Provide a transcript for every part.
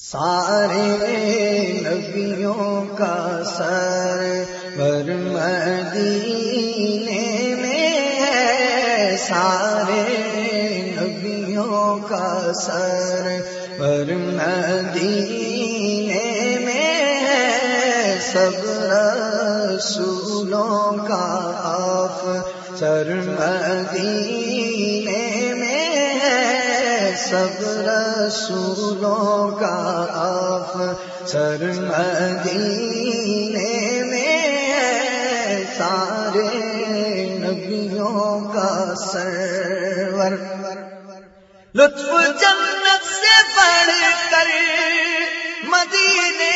سارے نبیوں کا سر پر مدینے میں ہے۔ سارے نبیوں کا سر پر مدینے میں ہے۔ سب رسولوں کا آف سر مدینے سب رسولوں کا آپ سر مدینے میں سارے نبیوں کا سرور۔ لطف جنت سے بڑھ کر مدینے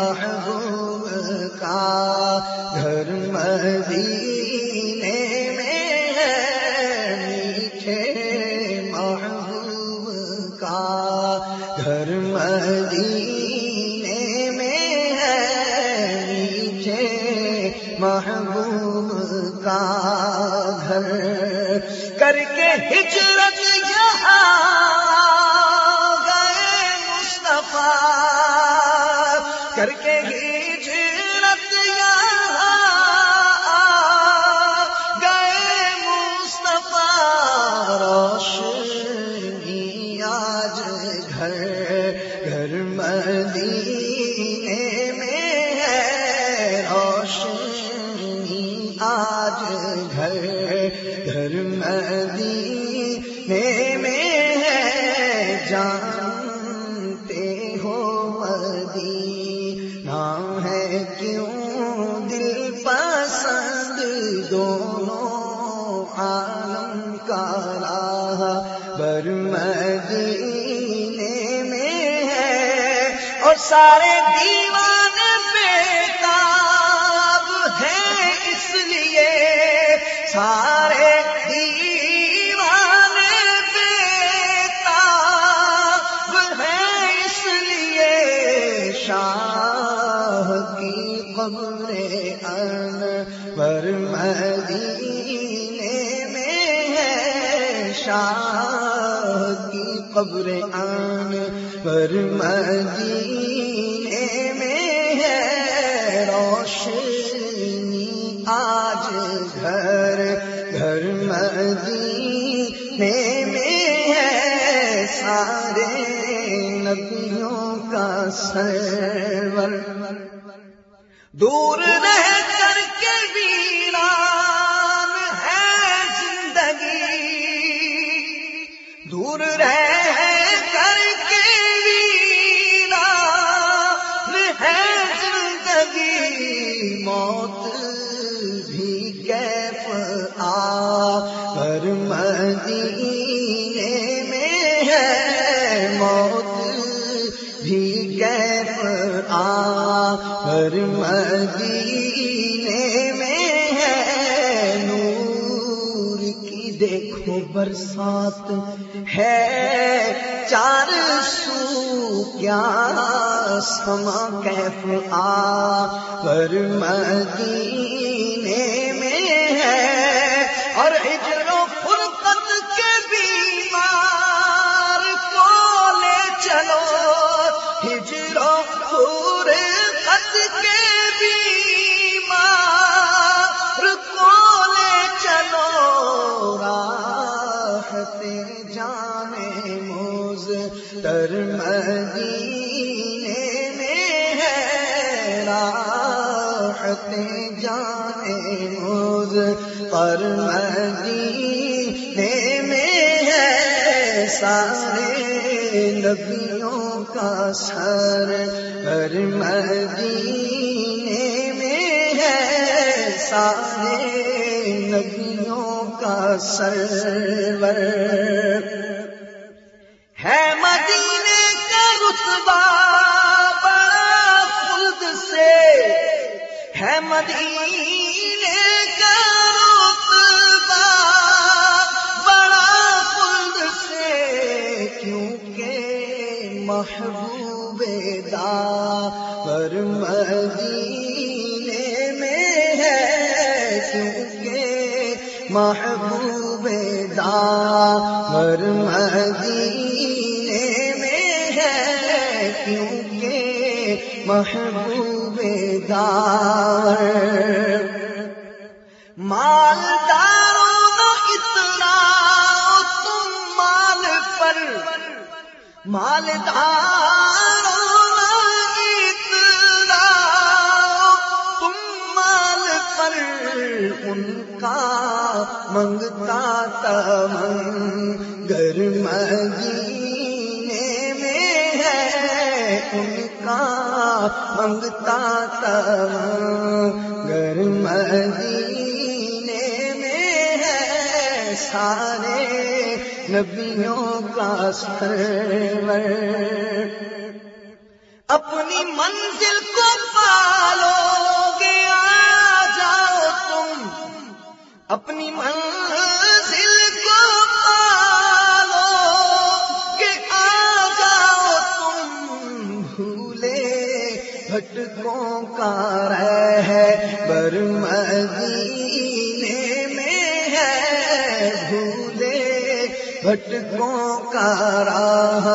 محبوب کا گھر مدینے میں ہے، میٹھے محبوب کا گھر مدینے میں ہے، میٹھے محبوب کا گھر۔ کر کے ہجرت یہاں کر کے ہجرت گئے مصطفیٰ روشنی آج گھر گھر مدینے میں ہے۔ روشنی آج گھر گھر مدینے میں ہے۔ جانتے عالم کا راہ برمدینے میں ہے اور سارے دیوان بے تاب ہیں اس لیے سارے دیوان بے تاب ہیں اس لیے شان قبر ان پر مدینے میں شاہ کی قبر ان پر مدینے میں ہے روشنی آج گھر گھر مدینے میں ہے سارے نبیوں کا سرور۔ دور رہ کیف آ پر مدینے میں ہے موت، بھی کیف آ پر مدینے میں ہے نور کی دیکھو برسات ہے چار سو کیا سما کیف آ پر مدینے تر مدینے میں ہے راحت جانے موز پر مدینے میں ہے سارے نبیوں کا سر پر مدینے میں ہے سارے نبیوں کا سرور ہے مدینے کا رتبہ بڑا خلد سے ہے مدینے کا رتبہ بڑا خلد سے، کیونکہ محبوب دا پر مدینے میں ہے، کیونکہ محبوب دا پر مدینے محبوب دار۔ مالداروں اتنا تم مال پر۔ مالدار ان کا منگتا تم گر مدینے ان کا منگتا تم گر مدینے میں ہے سارے نبیوں کا سرور۔ اپنی منزل کو پالو گے جاؤ تم۔ اپنی منزل بھٹکوں کا رہ بر مدینے میں ہے بھولے بھٹکوں کا راہ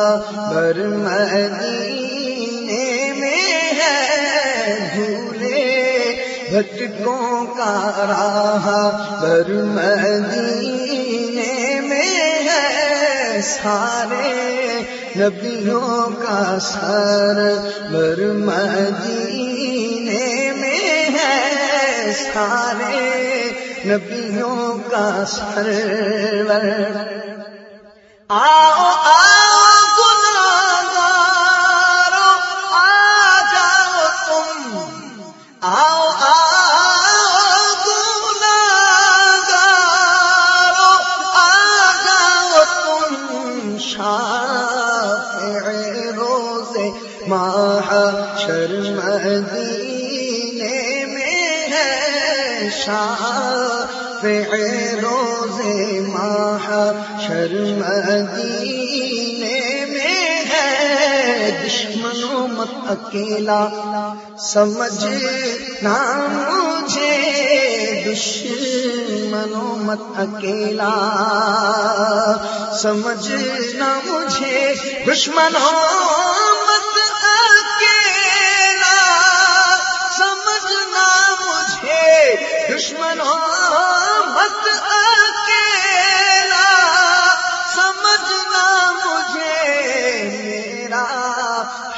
بر مدینے میں ہے بھولے۔ بھٹکوں کا راہ بر مدینے سارے نبیوں کا سر بر مدینے میں ہے سارے نبیوں کا سر آؤ آؤ ماہ شرم دینے میں ہے شاہ روز ماہ شرم دینے میں ہے دشمنوں مت اکیلا سمجھ نام مجھے دشمنوں مت اکیلا سمجھنا مجھے دشمنوں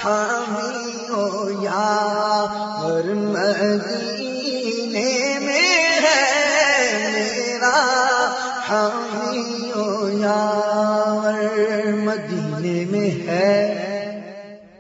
حامی ہو یا اور مدینے میں ہے میرا حامی ہو یا اور مدینے میں ہے